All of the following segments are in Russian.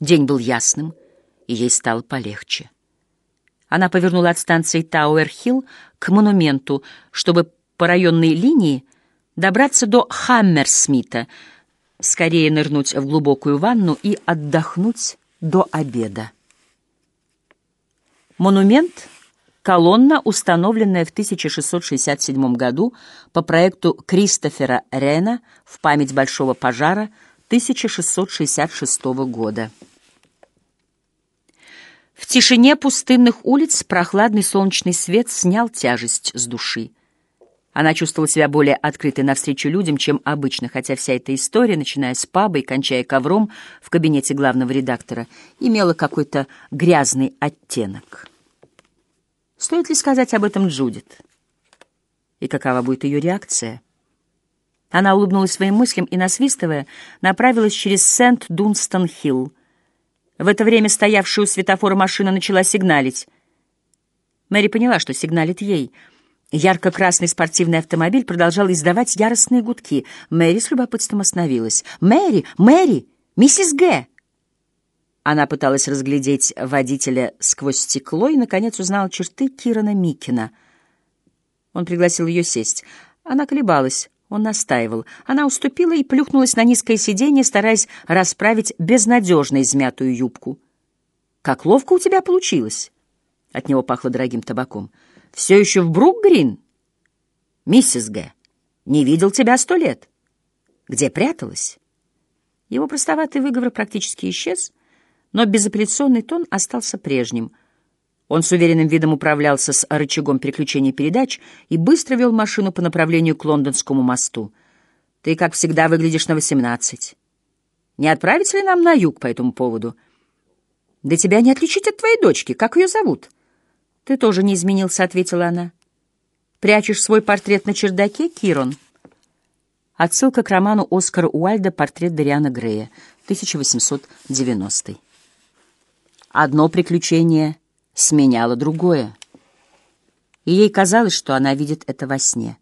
День был ясным, и ей стало полегче. Она повернула от станции Тауэр-Хилл к монументу, чтобы по районной линии добраться до Хаммерсмита, скорее нырнуть в глубокую ванну и отдохнуть до обеда. Монумент — колонна, установленная в 1667 году по проекту Кристофера Рена в память Большого пожара 1666 года. В тишине пустынных улиц прохладный солнечный свет снял тяжесть с души. Она чувствовала себя более открытой навстречу людям, чем обычно, хотя вся эта история, начиная с паба и кончая ковром в кабинете главного редактора, имела какой-то грязный оттенок. Стоит ли сказать об этом Джудит? И какова будет ее реакция? Она улыбнулась своим мыслям и, насвистывая, направилась через Сент-Дунстон-Хилл, в это время стоявшая у светофора машина начала сигналить. Мэри поняла, что сигналит ей. Ярко-красный спортивный автомобиль продолжал издавать яростные гудки. Мэри с любопытством остановилась. «Мэри! Мэри! Миссис Г!» Она пыталась разглядеть водителя сквозь стекло и, наконец, узнала черты Кирана Микина. Он пригласил ее сесть. Она колебалась. Он настаивал. Она уступила и плюхнулась на низкое сиденье, стараясь расправить безнадежно измятую юбку. «Как ловко у тебя получилось!» От него пахло дорогим табаком. «Все еще в Брук-Грин?» «Миссис Г. Не видел тебя сто лет. Где пряталась?» Его простоватый выговор практически исчез, но безапелляционный тон остался прежним — он с уверенным видом управлялся с рычагом переключения передач и быстро вел машину по направлению к Лондонскому мосту. «Ты, как всегда, выглядишь на восемнадцать. Не отправить ли нам на юг по этому поводу? Да тебя не отличить от твоей дочки. Как ее зовут?» «Ты тоже не изменился», — ответила она. «Прячешь свой портрет на чердаке, Кирон?» Отсылка к роману Оскара Уальда «Портрет Дариана Грея», 1890. Одно приключение сменяло другое. И ей казалось, что она видит это во сне.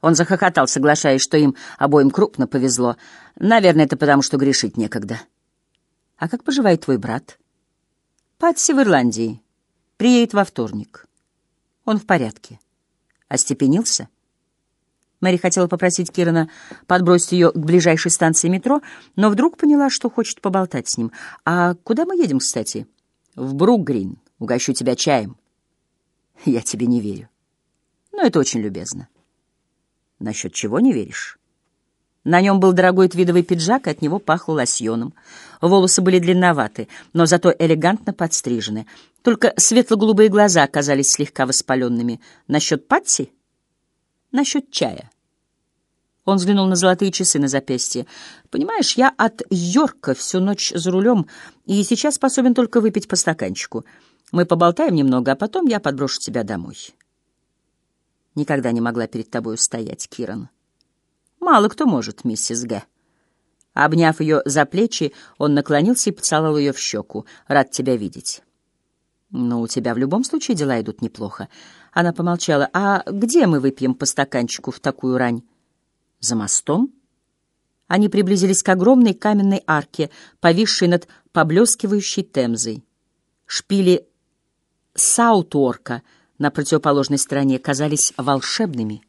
Он захохотал, соглашаясь, что им обоим крупно повезло. Наверное, это потому, что грешить некогда. «А как поживает твой брат?» «Патси в Ирландии. Приедет во вторник. Он в порядке. Остепенился?» Мэри хотела попросить Кирана подбросить ее к ближайшей станции метро, но вдруг поняла, что хочет поболтать с ним. «А куда мы едем, кстати?» «В Брук-Грин. Угощу тебя чаем. Я тебе не верю. Но это очень любезно. Насчет чего не веришь? На нем был дорогой твидовый пиджак, и от него пахло лосьоном. Волосы были длинноваты, но зато элегантно подстрижены. Только светло-голубые глаза оказались слегка воспаленными. Насчет Патси? Насчет чая. Он взглянул на золотые часы на запястье. «Понимаешь, я от Йорка всю ночь за рулем, и сейчас способен только выпить по стаканчику. Мы поболтаем немного, а потом я подброшу тебя домой. Никогда не могла перед тобой устоять, Киран. Мало кто может, миссис Г. Обняв ее за плечи, он наклонился и поцеловал ее в щеку. Рад тебя видеть. Ну, у тебя в любом случае дела идут неплохо. Она помолчала. А где мы выпьем по стаканчику в такую рань? За мостом? Они приблизились к огромной каменной арке, повисшей над поблескивающей темзой. Шпили Саутуорка на противоположной стороне казались волшебными.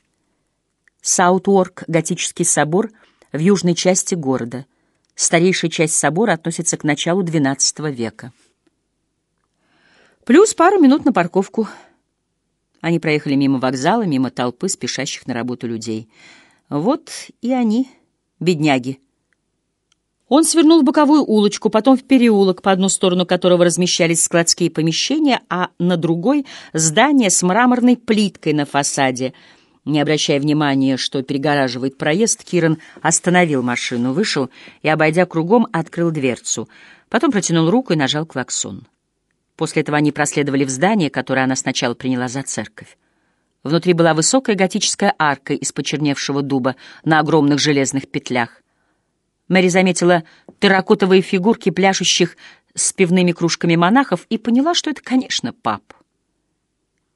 Саутуорк — готический собор в южной части города. Старейшая часть собора относится к началу XII века. Плюс пару минут на парковку. Они проехали мимо вокзала, мимо толпы спешащих на работу людей. Вот и они, бедняги, он свернул в боковую улочку, потом в переулок, по одну сторону которого размещались складские помещения, а на другой — здание с мраморной плиткой на фасаде. Не обращая внимания, что перегораживает проезд, Киран остановил машину, вышел и, обойдя кругом, открыл дверцу. Потом протянул руку и нажал клаксон. После этого они проследовали в здание, которое она сначала приняла за церковь. Внутри была высокая готическая арка из почерневшего дуба на огромных железных петлях. Мэри заметила терракотовые фигурки пляшущих с пивными кружками монахов и поняла, что это, конечно, пап.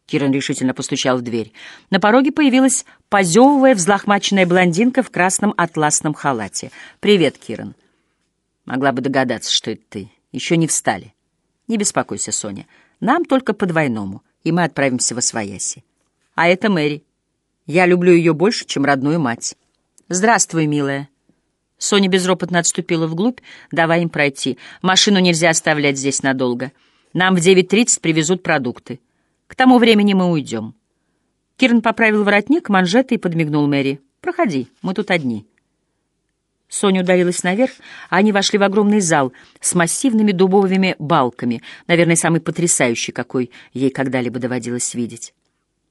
Киран решительно постучал в дверь. На пороге появилась позевывая взлохмаченная блондинка в красном атласном халате. «Привет, Киран. Могла бы догадаться, что это ты. Еще не встали. Не беспокойся, Соня. Нам только по двойному, и мы отправимся во свояси. А это Мэри. Я люблю ее больше, чем родную мать. Здравствуй, милая. Соня безропотно отступила вглубь, давай им пройти. Машину нельзя оставлять здесь надолго. Нам в 9.30 привезут продукты. К тому времени мы уйдем. Кирн поправил воротник, манжеты и подмигнул Мэри. «Проходи, мы тут одни». Соня удалилась наверх, а они вошли в огромный зал с массивными дубовыми балками, наверное, самый потрясающий, какой ей когда-либо доводилось видеть.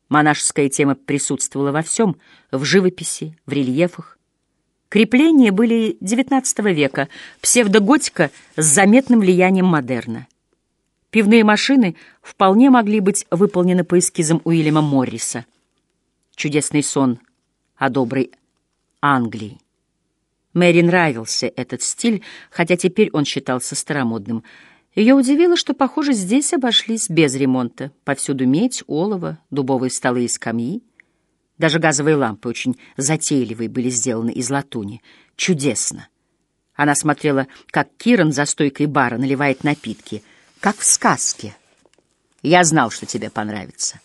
Монашеская тема присутствовала во всем — в живописи, в рельефах. Крепления были XIX века, псевдоготика с заметным влиянием модерна. Пивные машины вполне могли быть выполнены по эскизам Уильяма Морриса. Чудесный сон о доброй Англии. Мэри нравился этот стиль, хотя теперь он считался старомодным. Ее удивило, что, похоже, здесь обошлись без ремонта. Повсюду медь, олово, дубовые столы и скамьи. Даже газовые лампы, очень затейливые, были сделаны из латуни. Чудесно. Она смотрела, как Киран за стойкой бара наливает напитки, как в сказке. «Я знал, что тебе понравится.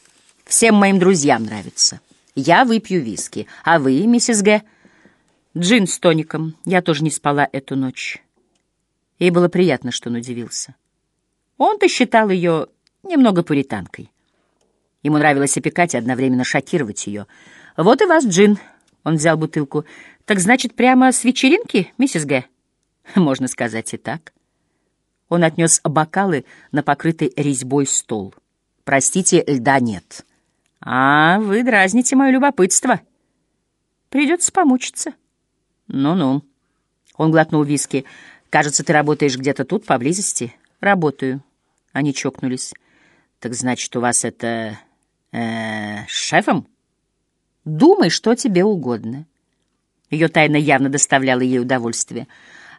Всем моим друзьям нравится. Я выпью виски. А вы, миссис Г...» Джин с тоником. Я тоже не спала эту ночь. Ей было приятно, что он удивился. Он-то считал ее немного пуританкой. Ему нравилось опекать и одновременно шокировать ее. «Вот и вас, Джин!» — он взял бутылку. «Так значит, прямо с вечеринки, миссис Г?» «Можно сказать и так». Он отнес бокалы на покрытый резьбой стол. «Простите, льда нет». «А, вы дразните мое любопытство. Придется помучиться». «Ну-ну». Он глотнул виски. «Кажется, ты работаешь где-то тут, поблизости?» «Работаю». Они чокнулись. «Так значит, у вас это... Э, шефом?» «Думай, что тебе угодно». Ее тайна явно доставляла ей удовольствие.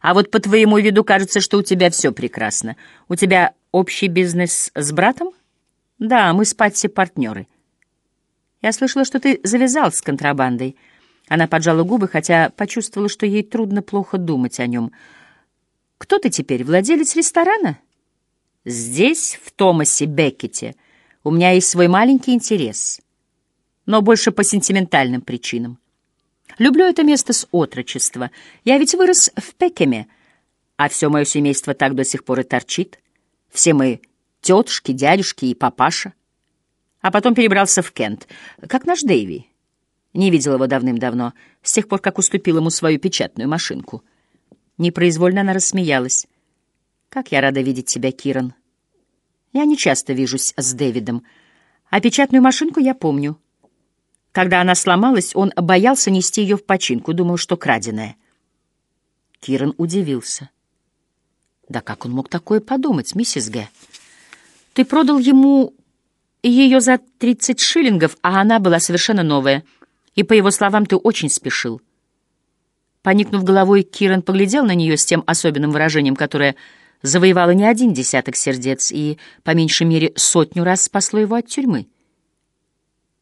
«А вот по твоему виду кажется, что у тебя все прекрасно. У тебя общий бизнес с братом?» «Да, мы с Патси партнеры». «Я слышала, что ты завязал с контрабандой». Она поджала губы, хотя почувствовала, что ей трудно плохо думать о нем. «Кто ты теперь, владелец ресторана?» «Здесь, в Томасе Беккете, у меня есть свой маленький интерес, но больше по сентиментальным причинам. Люблю это место с отрочества. Я ведь вырос в Пекеме, а все мое семейство так до сих пор и торчит. Все мы тетушки, дядюшки и папаша. А потом перебрался в Кент, как наш Дэйви». Не видел его давным-давно, с тех пор, как уступил ему свою печатную машинку. Непроизвольно она рассмеялась. «Как я рада видеть тебя, Киран. Я не часто вижусь с Дэвидом, а печатную машинку я помню. Когда она сломалась, он боялся нести ее в починку, думал, что краденая». Киран удивился. «Да как он мог такое подумать, миссис Г? Ты продал ему ее за тридцать шиллингов, а она была совершенно новая» и, по его словам, ты очень спешил. Поникнув головой, Киран поглядел на нее с тем особенным выражением, которое завоевало не один десяток сердец и, по меньшей мере, сотню раз спасло его от тюрьмы.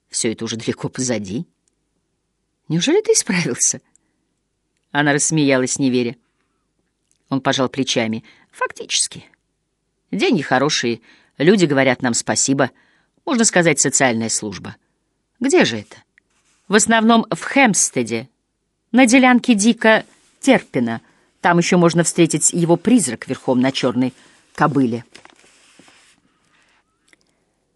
Все это уже далеко позади. Неужели ты исправился? Она рассмеялась, не веря. Он пожал плечами. Фактически. Деньги хорошие, люди говорят нам спасибо. Можно сказать, социальная служба. Где же это? В основном в Хэмстеде, на делянке Дика Терпина. Там еще можно встретить его призрак верхом на черной кобыле.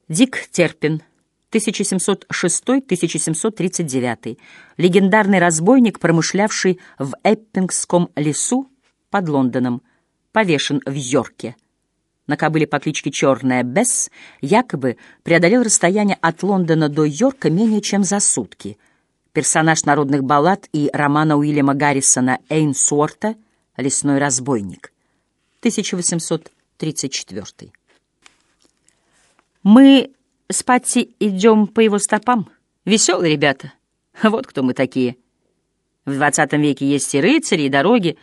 Дик Терпин, 1706-1739, легендарный разбойник, промышлявший в Эппингском лесу под Лондоном, повешен в Йорке. На кобыле по кличке Черная Бесс якобы преодолел расстояние от Лондона до Йорка менее чем за сутки. Персонаж народных баллад и романа Уильяма Гаррисона Эйнсуорта «Лесной разбойник», 1834. Мы с Патти идем по его стопам. Веселые ребята. Вот кто мы такие. В двадцатом веке есть и рыцари, и дороги.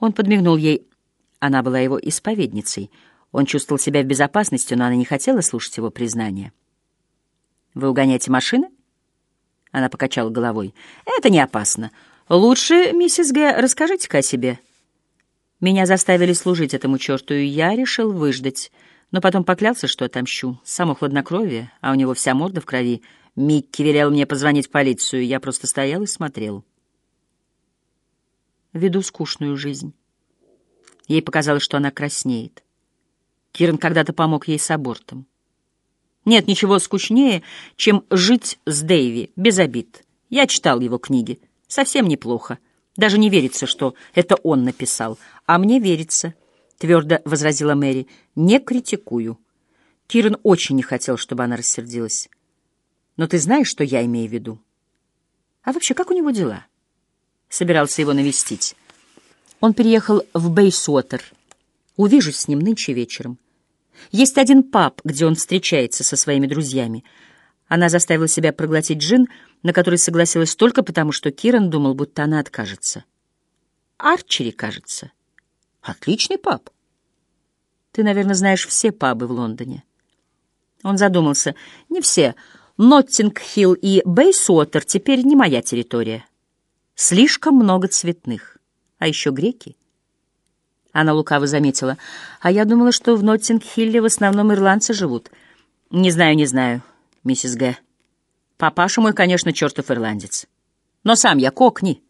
Он подмигнул ей. Она была его исповедницей. Он чувствовал себя в безопасности, но она не хотела слушать его признания. «Вы угоняете машины?» Она покачала головой. «Это не опасно. Лучше, миссис Г, расскажите-ка о себе». Меня заставили служить этому черту, и я решил выждать. Но потом поклялся, что отомщу. Само хладнокровие, а у него вся морда в крови. Микки велел мне позвонить в полицию, я просто стоял и смотрел. Веду скучную жизнь. Ей показалось, что она краснеет. Киран когда-то помог ей с абортом. Нет ничего скучнее, чем жить с Дэйви, без обид. Я читал его книги. Совсем неплохо. Даже не верится, что это он написал. А мне верится, — твердо возразила Мэри. Не критикую. Киран очень не хотел, чтобы она рассердилась. Но ты знаешь, что я имею в виду? А вообще, как у него дела? Собирался его навестить. Он переехал в Бейсуотер. Увижусь с ним нынче вечером. Есть один паб, где он встречается со своими друзьями. Она заставила себя проглотить джин, на который согласилась только потому, что Киран думал, будто она откажется. Арчери, кажется. Отличный паб. Ты, наверное, знаешь все пабы в Лондоне. Он задумался. Не все. Ноттинг-Хилл и Бейсуотер теперь не моя территория. Слишком много цветных. А еще греки. Она лукаво заметила. А я думала, что в Ноттинг-Хилле в основном ирландцы живут. Не знаю, не знаю, миссис Г. Папаша мой, конечно, чертов ирландец. Но сам я кокни.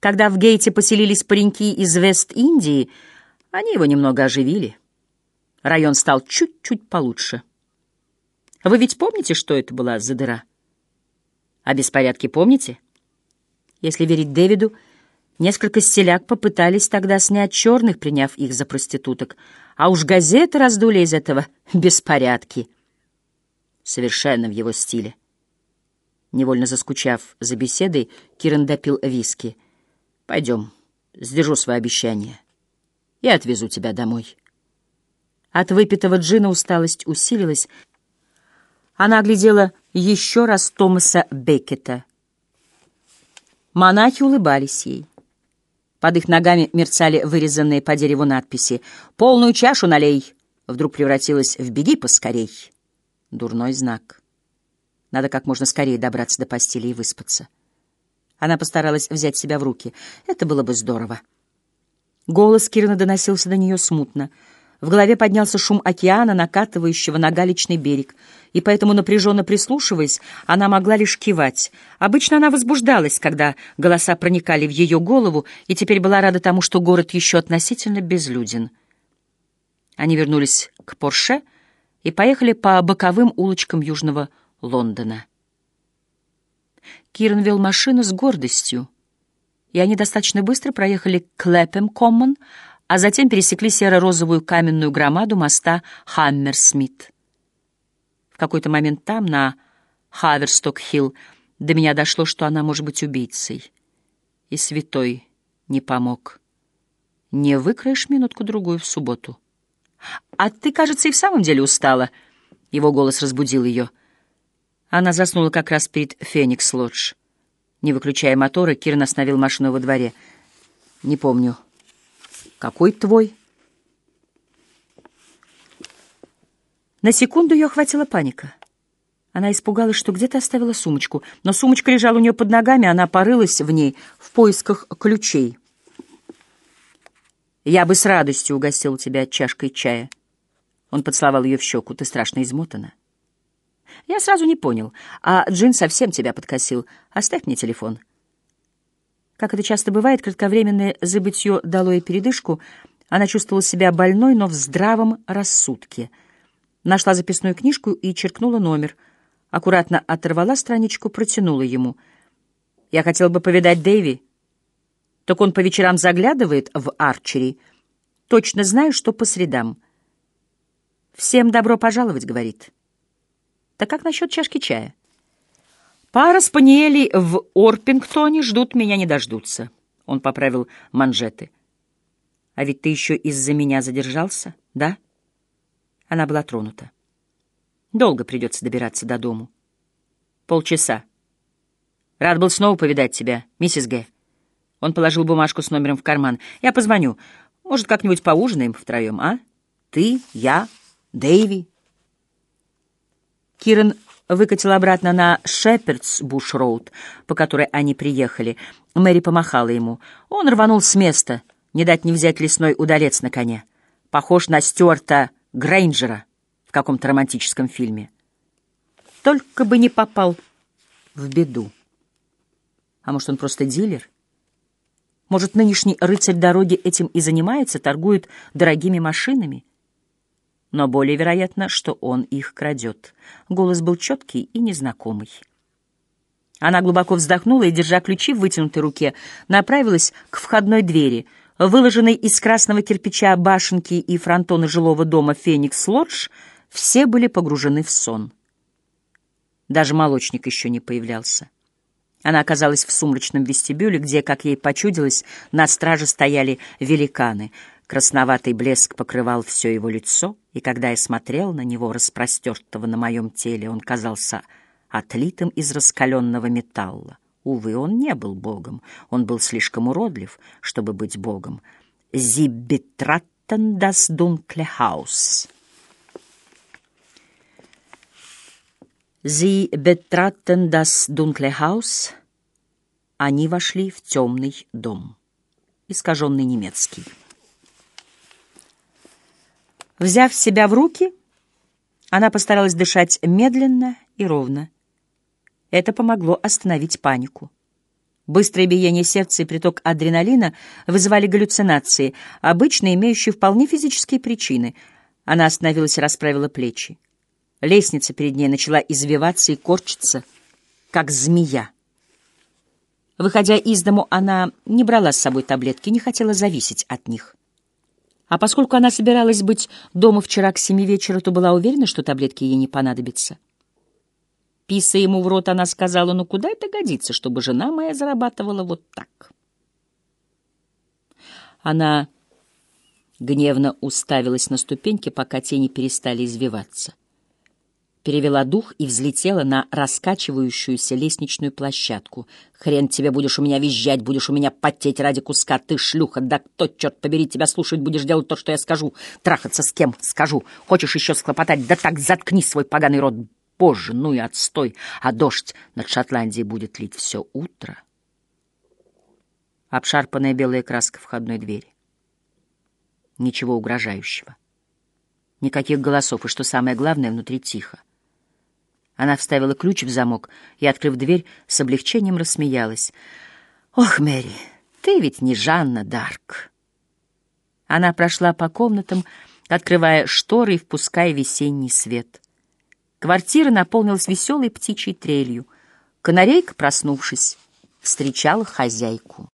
Когда в Гейте поселились пареньки из Вест-Индии, они его немного оживили. Район стал чуть-чуть получше. Вы ведь помните, что это была за дыра? А беспорядки помните? Если верить Дэвиду, Несколько селяк попытались тогда снять черных, приняв их за проституток, а уж газеты раздули из этого беспорядки. Совершенно в его стиле. Невольно заскучав за беседой, Киран допил виски. «Пойдем, сдержу свое обещание. Я отвезу тебя домой». От выпитого джина усталость усилилась. Она оглядела еще раз Томаса Беккета. Монахи улыбались ей. Под их ногами мерцали вырезанные по дереву надписи. «Полную чашу налей!» Вдруг превратилась в «Беги поскорей!» Дурной знак. Надо как можно скорее добраться до постели и выспаться. Она постаралась взять себя в руки. Это было бы здорово. Голос Кирана доносился до нее смутно — в голове поднялся шум океана, накатывающего на галечный берег, и поэтому, напряженно прислушиваясь, она могла лишь кивать. Обычно она возбуждалась, когда голоса проникали в ее голову, и теперь была рада тому, что город еще относительно безлюден. Они вернулись к Порше и поехали по боковым улочкам Южного Лондона. Киран вел машину с гордостью, и они достаточно быстро проехали к Клэпем-Коммон, а затем пересекли серо-розовую каменную громаду моста Хаммерсмит. В какой-то момент там, на Хаверсток-Хилл, до меня дошло, что она может быть убийцей. И святой не помог. Не выкроешь минутку-другую в субботу. «А ты, кажется, и в самом деле устала», — его голос разбудил ее. Она заснула как раз перед Феникс-Лодж. Не выключая мотора, Киран остановил машину во дворе. «Не помню». Какой твой? На секунду ее охватила паника. Она испугалась, что где-то оставила сумочку, но сумочка лежала у нее под ногами, она порылась в ней в поисках ключей. «Я бы с радостью угостил тебя чашкой чая». Он поцеловал ее в щеку. «Ты страшно измотана». «Я сразу не понял. А Джин совсем тебя подкосил. Оставь мне телефон». Как это часто бывает, кратковременное забытье дало ей передышку. Она чувствовала себя больной, но в здравом рассудке. Нашла записную книжку и черкнула номер. Аккуратно оторвала страничку, протянула ему. «Я хотел бы повидать Дэйви». «Так он по вечерам заглядывает в Арчери. Точно знаю, что по средам». «Всем добро пожаловать», — говорит. «Так как насчет чашки чая?» Пара спаниелей в Орпингтоне ждут меня не дождутся. Он поправил манжеты. А ведь ты еще из-за меня задержался, да? Она была тронута. Долго придется добираться до дому. Полчаса. Рад был снова повидать тебя, миссис Г. Он положил бумажку с номером в карман. Я позвоню. Может, как-нибудь поужинаем втроем, а? Ты, я, Дэйви. Киран выкатил обратно на Шепердс-Буш-Роуд, по которой они приехали. Мэри помахала ему. Он рванул с места, Не дать не взять лесной удалец на коне. Похож на Стюарта Грейнджера в каком-то романтическом фильме. Только бы не попал в беду. А может, он просто дилер? Может, нынешний рыцарь дороги этим и занимается, торгует дорогими машинами? Но более вероятно, что он их крадет. Голос был четкий и незнакомый. Она глубоко вздохнула и, держа ключи в вытянутой руке, направилась к входной двери. Выложенной из красного кирпича башенки и фронтона жилого дома «Феникс-Лодж» все были погружены в сон. Даже молочник еще не появлялся. Она оказалась в сумрачном вестибюле, где, как ей почудилось, на страже стояли великаны. Красноватый блеск покрывал все его лицо, и когда я смотрел на него, распростертого на моем теле, он казался отлитым из раскаленного металла. Увы, он не был богом, он был слишком уродлив, чтобы быть богом. «Зиббетраттен das dunkle Haus». Sie betraten das dunkle Haus. Они вошли в темный дом. Искаженный немецкий. Взяв себя в руки, она постаралась дышать медленно и ровно. Это помогло остановить панику. Быстрое биение сердца и приток адреналина вызывали галлюцинации, обычно имеющие вполне физические причины. Она остановилась и расправила плечи. Лестница перед ней начала извиваться и корчиться, как змея. Выходя из дому, она не брала с собой таблетки, не хотела зависеть от них. А поскольку она собиралась быть дома вчера к семи вечера, то была уверена, что таблетки ей не понадобятся. Писая ему в рот, она сказала, ну куда это годится, чтобы жена моя зарабатывала вот так? Она гневно уставилась на ступеньки, пока тени перестали извиваться перевела дух и взлетела на раскачивающуюся лестничную площадку. «Хрен тебе будешь у меня визжать, будешь у меня потеть ради куска, ты шлюха! Да кто, черт побери, тебя слушать, будешь делать то, что я скажу? Трахаться с кем? Скажу. Хочешь еще схлопотать? Да так заткни свой поганый рот! Боже, ну и отстой! А дождь над Шотландией будет лить все утро!» Обшарпанная белая краска входной двери. Ничего угрожающего. Никаких голосов, и, что самое главное, внутри тихо. Она вставила ключ в замок и, открыв дверь, с облегчением рассмеялась. «Ох, Мэри, ты ведь не Жанна Дарк!» Она прошла по комнатам, открывая шторы и впуская весенний свет. Квартира наполнилась веселой птичьей трелью. Канарейка, проснувшись, встречала хозяйку.